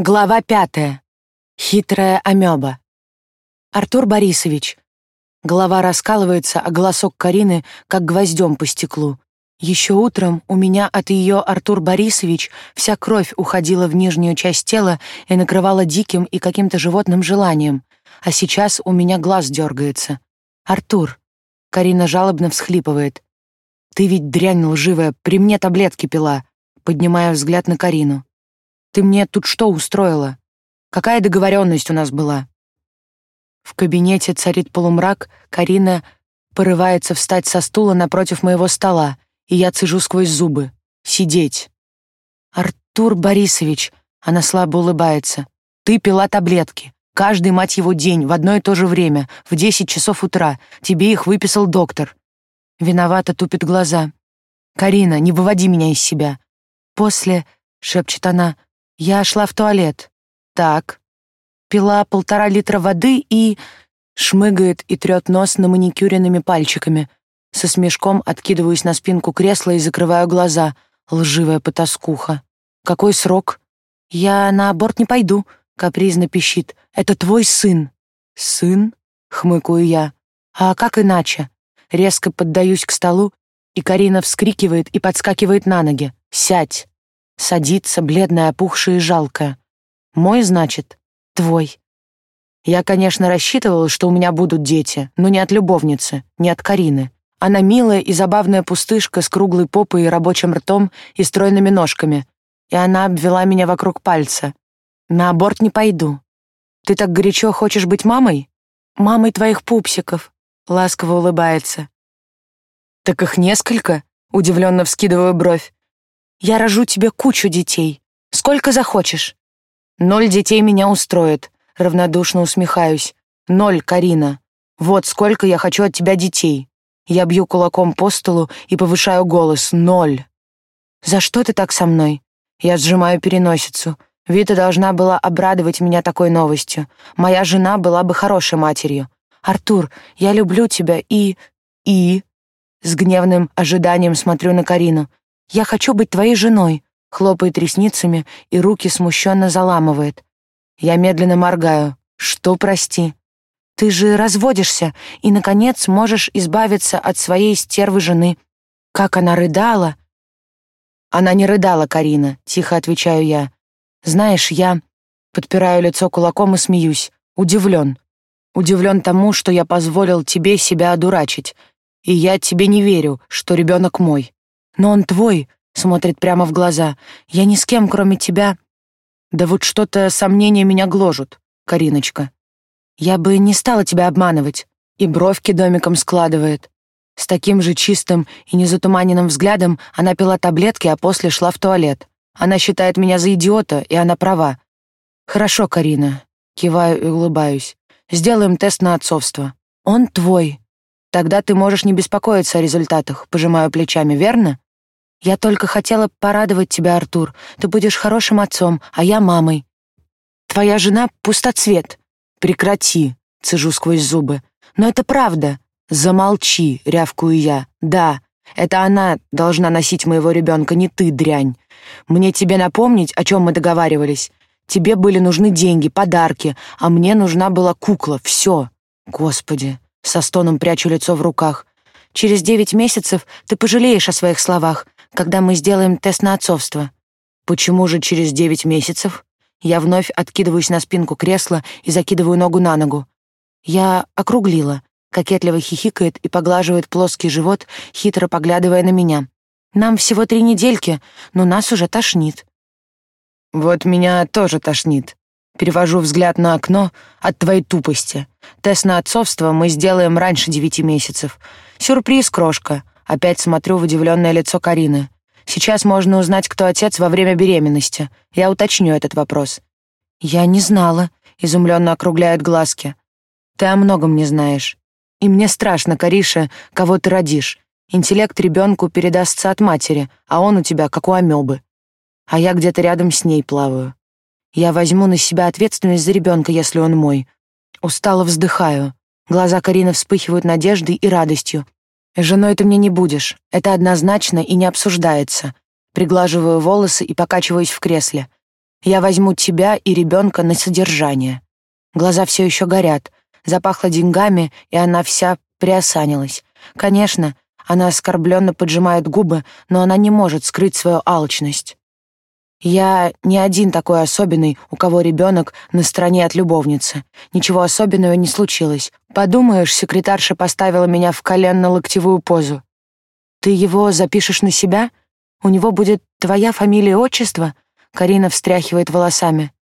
Глава пятая. Хитрая амеба. Артур Борисович. Голова раскалывается, а голосок Карины как гвоздем по стеклу. Еще утром у меня от ее Артур Борисович вся кровь уходила в нижнюю часть тела и накрывала диким и каким-то животным желанием. А сейчас у меня глаз дергается. «Артур». Карина жалобно всхлипывает. «Ты ведь дрянь лживая, при мне таблетки пила», поднимая взгляд на Карину. Ты мне тут что устроила? Какая договоренность у нас была?» В кабинете царит полумрак, Карина порывается встать со стула напротив моего стола, и я цежу сквозь зубы. «Сидеть». «Артур Борисович», — она слабо улыбается, «ты пила таблетки. Каждый, мать его, день, в одно и то же время, в десять часов утра. Тебе их выписал доктор». Виновато тупит глаза. «Карина, не выводи меня из себя». «После», — шепчет она, — я шла в туалет. Так. Пила полтора литра воды и... Шмыгает и трет нос на маникюренными пальчиками. Со смешком откидываюсь на спинку кресла и закрываю глаза. Лживая потаскуха. Какой срок? Я на аборт не пойду, капризно пищит. Это твой сын. Сын? Хмыкаю я. А как иначе? Резко поддаюсь к столу, и Карина вскрикивает и подскакивает на ноги. «Сядь!» Садится, бледная, опухшая и жалкая. Мой, значит, твой. Я, конечно, рассчитывала, что у меня будут дети, но не от любовницы, не от Карины. Она милая и забавная пустышка с круглой попой и рабочим ртом и стройными ножками. И она обвела меня вокруг пальца. На аборт не пойду. Ты так горячо хочешь быть мамой? Мамой твоих пупсиков. Ласково улыбается. Так их несколько? Удивленно вскидываю бровь. Я рожу тебе кучу детей. Сколько захочешь. Ноль детей меня устроит. Равнодушно усмехаюсь. Ноль, Карина. Вот сколько я хочу от тебя детей. Я бью кулаком по столу и повышаю голос. Ноль. За что ты так со мной? Я сжимаю переносицу. Вита должна была обрадовать меня такой новостью. Моя жена была бы хорошей матерью. Артур, я люблю тебя и... и... С гневным ожиданием смотрю на Карину. «Я хочу быть твоей женой», — хлопает ресницами и руки смущенно заламывает. Я медленно моргаю. «Что, прости?» «Ты же разводишься и, наконец, можешь избавиться от своей стервы жены». Как она рыдала! Она не рыдала, Карина, тихо отвечаю я. Знаешь, я подпираю лицо кулаком и смеюсь. Удивлен. Удивлен тому, что я позволил тебе себя одурачить. И я тебе не верю, что ребенок мой. Но он твой, смотрит прямо в глаза. Я ни с кем, кроме тебя. Да вот что-то сомнения меня гложут, Кариночка. Я бы не стала тебя обманывать. И бровки домиком складывает. С таким же чистым и незатуманенным взглядом она пила таблетки, а после шла в туалет. Она считает меня за идиота, и она права. Хорошо, Карина. Киваю и улыбаюсь. Сделаем тест на отцовство. Он твой. Тогда ты можешь не беспокоиться о результатах, пожимаю плечами, верно? Я только хотела порадовать тебя, Артур. Ты будешь хорошим отцом, а я мамой. Твоя жена — пустоцвет. Прекрати, цежу сквозь зубы. Но это правда. Замолчи, рявкую я. Да, это она должна носить моего ребенка, не ты, дрянь. Мне тебе напомнить, о чем мы договаривались? Тебе были нужны деньги, подарки, а мне нужна была кукла, все. Господи, со стоном прячу лицо в руках. Через девять месяцев ты пожалеешь о своих словах когда мы сделаем тест на отцовство. Почему же через девять месяцев? Я вновь откидываюсь на спинку кресла и закидываю ногу на ногу. Я округлила, кокетливо хихикает и поглаживает плоский живот, хитро поглядывая на меня. Нам всего три недельки, но нас уже тошнит. Вот меня тоже тошнит. Перевожу взгляд на окно от твоей тупости. Тест на отцовство мы сделаем раньше девяти месяцев. Сюрприз, крошка. Опять смотрю в удивленное лицо Карины. Сейчас можно узнать, кто отец во время беременности. Я уточню этот вопрос. Я не знала, изумленно округляет глазки. Ты о многом не знаешь. И мне страшно, Кариша, кого ты родишь. Интеллект ребенку передастся от матери, а он у тебя как у амебы. А я где-то рядом с ней плаваю. Я возьму на себя ответственность за ребенка, если он мой. Устало вздыхаю. Глаза Карины вспыхивают надеждой и радостью. «Женой ты мне не будешь. Это однозначно и не обсуждается». Приглаживаю волосы и покачиваюсь в кресле. Я возьму тебя и ребенка на содержание. Глаза все еще горят, запахло деньгами, и она вся приосанилась. Конечно, она оскорбленно поджимает губы, но она не может скрыть свою алчность. Я не один такой особенный, у кого ребенок на стороне от любовницы. Ничего особенного не случилось. Подумаешь, секретарша поставила меня в коленно-локтевую позу. Ты его запишешь на себя? У него будет твоя фамилия и отчество? Карина встряхивает волосами.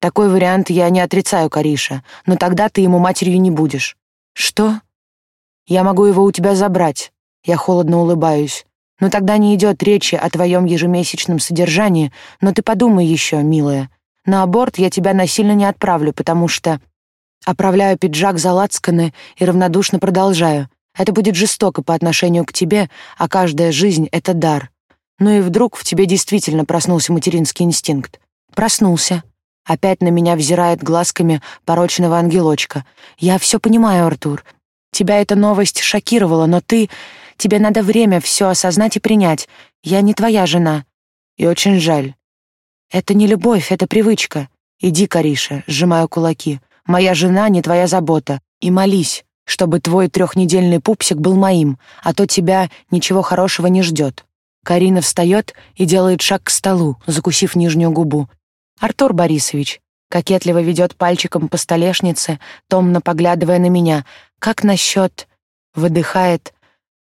Такой вариант я не отрицаю, Кариша, но тогда ты ему матерью не будешь. Что? Я могу его у тебя забрать. Я холодно улыбаюсь. Но тогда не идет речи о твоем ежемесячном содержании, но ты подумай еще, милая. На аборт я тебя насильно не отправлю, потому что... Оправляю пиджак за лацканы и равнодушно продолжаю. Это будет жестоко по отношению к тебе, а каждая жизнь — это дар. Ну и вдруг в тебе действительно проснулся материнский инстинкт. Проснулся. Опять на меня взирает глазками порочного ангелочка. Я все понимаю, Артур. Тебя эта новость шокировала, но ты... Тебе надо время все осознать и принять. Я не твоя жена. И очень жаль. Это не любовь, это привычка. Иди, Кариша, сжимаю кулаки. Моя жена не твоя забота. И молись, чтобы твой трехнедельный пупсик был моим, а то тебя ничего хорошего не ждет. Карина встает и делает шаг к столу, закусив нижнюю губу. Артур Борисович кокетливо ведет пальчиком по столешнице, томно поглядывая на меня. Как насчет... Выдыхает,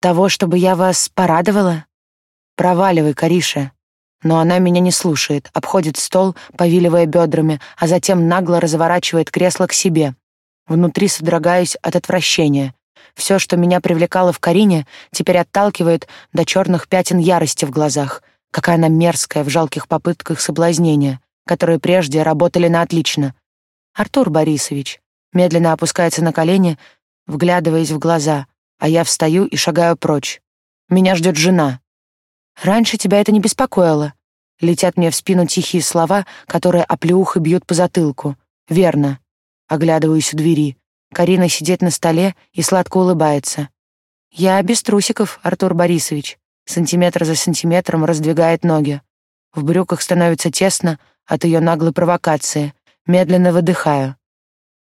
того, чтобы я вас порадовала? Проваливай, Кариша. Но она меня не слушает, обходит стол, повиливая бедрами, а затем нагло разворачивает кресло к себе. Внутри содрогаюсь от отвращения. Все, что меня привлекало в Карине, теперь отталкивает до черных пятен ярости в глазах. Какая она мерзкая в жалких попытках соблазнения, которые прежде работали на отлично. Артур Борисович медленно опускается на колени, вглядываясь в глаза а я встаю и шагаю прочь. Меня ждет жена. Раньше тебя это не беспокоило. Летят мне в спину тихие слова, которые оплеухой бьют по затылку. Верно. Оглядываюсь у двери. Карина сидит на столе и сладко улыбается. Я без трусиков, Артур Борисович. Сантиметр за сантиметром раздвигает ноги. В брюках становится тесно от ее наглой провокации. Медленно выдыхаю.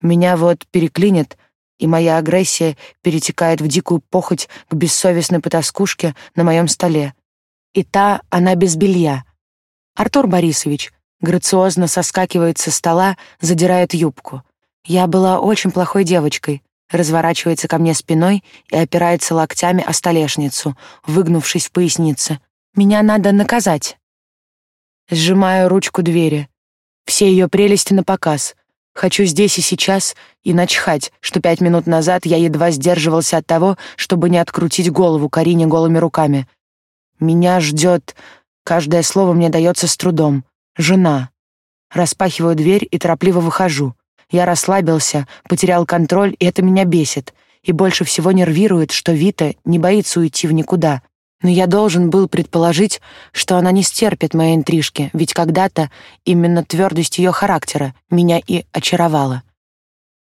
Меня вот переклинит, и моя агрессия перетекает в дикую похоть к бессовестной потаскушке на моем столе. И та, она без белья. Артур Борисович грациозно соскакивает со стола, задирает юбку. Я была очень плохой девочкой, разворачивается ко мне спиной и опирается локтями о столешницу, выгнувшись в пояснице. Меня надо наказать. Сжимаю ручку двери. Все ее прелести на показ — Хочу здесь и сейчас и начхать, что пять минут назад я едва сдерживался от того, чтобы не открутить голову Карине голыми руками. Меня ждет... Каждое слово мне дается с трудом. Жена. Распахиваю дверь и торопливо выхожу. Я расслабился, потерял контроль, и это меня бесит. И больше всего нервирует, что Вита не боится уйти в никуда, но я должен был предположить, что она не стерпит моей интрижки, ведь когда-то именно твердость ее характера меня и очаровала.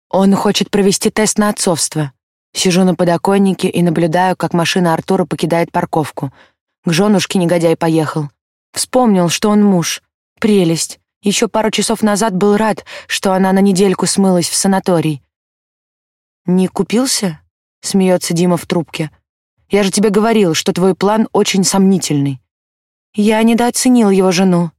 Он хочет провести тест на отцовство. Сижу на подоконнике и наблюдаю, как машина Артура покидает парковку. К женушке негодяй поехал. Вспомнил, что он муж. Прелесть. Еще пару часов назад был рад, что она на недельку смылась в санаторий. «Не купился?» — смеется Дима в трубке. Я же тебе говорил, что твой план очень сомнительный. Я недооценил его жену.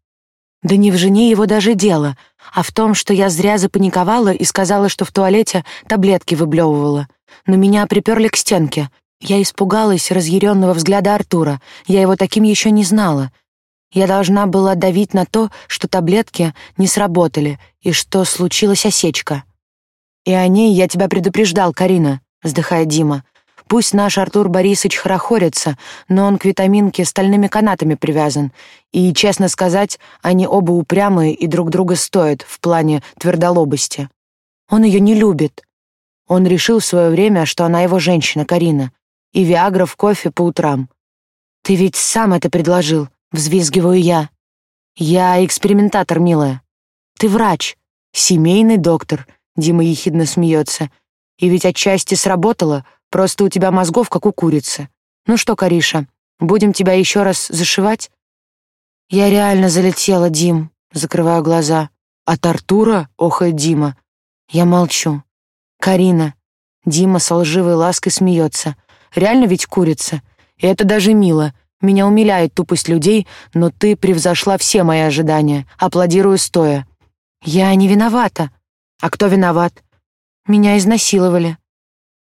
Да не в жене его даже дело, а в том, что я зря запаниковала и сказала, что в туалете таблетки выблевывала. Но меня приперли к стенке. Я испугалась разъяренного взгляда Артура. Я его таким еще не знала. Я должна была давить на то, что таблетки не сработали и что случилась осечка. «И о ней я тебя предупреждал, Карина», — вздыхает Дима. Пусть наш Артур Борисович хорохорится, но он к витаминке стальными канатами привязан. И, честно сказать, они оба упрямые и друг друга стоят в плане твердолобости. Он ее не любит. Он решил в свое время, что она его женщина, Карина. И Виагра в кофе по утрам. «Ты ведь сам это предложил», — взвизгиваю я. «Я экспериментатор, милая. Ты врач, семейный доктор», — Дима ехидно смеется. «И ведь отчасти сработало», — Просто у тебя мозгов, как у курицы. Ну что, Кариша, будем тебя еще раз зашивать?» «Я реально залетела, Дим», Закрываю глаза. «От Артура?» — охает Дима. Я молчу. «Карина». Дима с лживой лаской смеется. «Реально ведь курица? И это даже мило. Меня умиляет тупость людей, но ты превзошла все мои ожидания. Аплодирую стоя». «Я не виновата». «А кто виноват?» «Меня изнасиловали».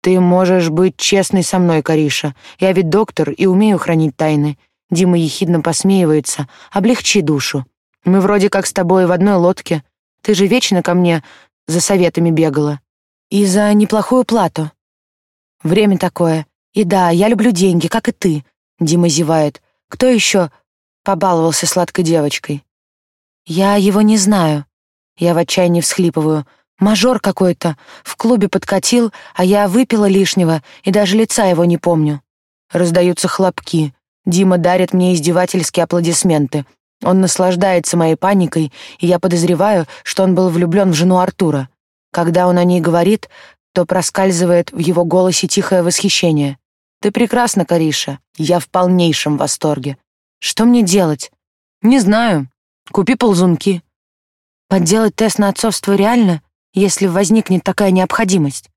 «Ты можешь быть честной со мной, Кариша. Я ведь доктор и умею хранить тайны». Дима ехидно посмеивается. «Облегчи душу. Мы вроде как с тобой в одной лодке. Ты же вечно ко мне за советами бегала. И за неплохую плату. Время такое. И да, я люблю деньги, как и ты». Дима зевает. «Кто еще побаловался сладкой девочкой?» «Я его не знаю». Я в отчаянии всхлипываю. Мажор какой-то. В клубе подкатил, а я выпила лишнего и даже лица его не помню. Раздаются хлопки. Дима дарит мне издевательские аплодисменты. Он наслаждается моей паникой, и я подозреваю, что он был влюблен в жену Артура. Когда он о ней говорит, то проскальзывает в его голосе тихое восхищение. «Ты прекрасна, Кариша. Я в полнейшем восторге. Что мне делать?» «Не знаю. Купи ползунки». «Подделать тест на отцовство реально?» Если возникнет такая необходимость.